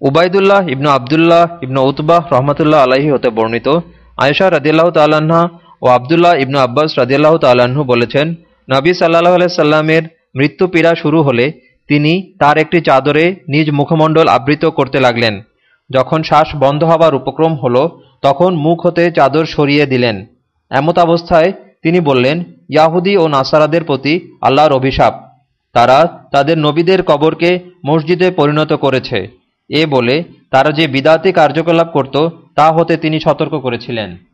উবায়দুল্লাহ ইবনু আবদুল্লাহ ইবনু উতবাহ রহমতুল্লাহ আলাহি হতে বর্ণিত। আয়েশা রাদিল্লাহ তাল্লাহা ও আবদুল্লাহ ইবনু আব্বাস রাদিল্লাহ তাল্লাহ্ন বলেছেন, নবী সাল্লাহ আলাইসাল্লামের মৃত্যু পীড়া শুরু হলে তিনি তার একটি চাদরে নিজ মুখমণ্ডল আবৃত করতে লাগলেন। যখন শ্বাস বন্ধ হবার উপক্রম হল, তখন মুখ হতে চাদর সরিয়ে দিলেন। এমত অবস্থায় তিনি বললেন, ইয়াহুদি ও নাসারাদের প্রতি আল্লাহর অভিশাপ। তারা তাদের নবীদের কবরকে মসজিদে পরিণত করেছে। এ বলে তারা যে বিদাতি কার্যকলাপ করত তা হতে তিনি সতর্ক করেছিলেন।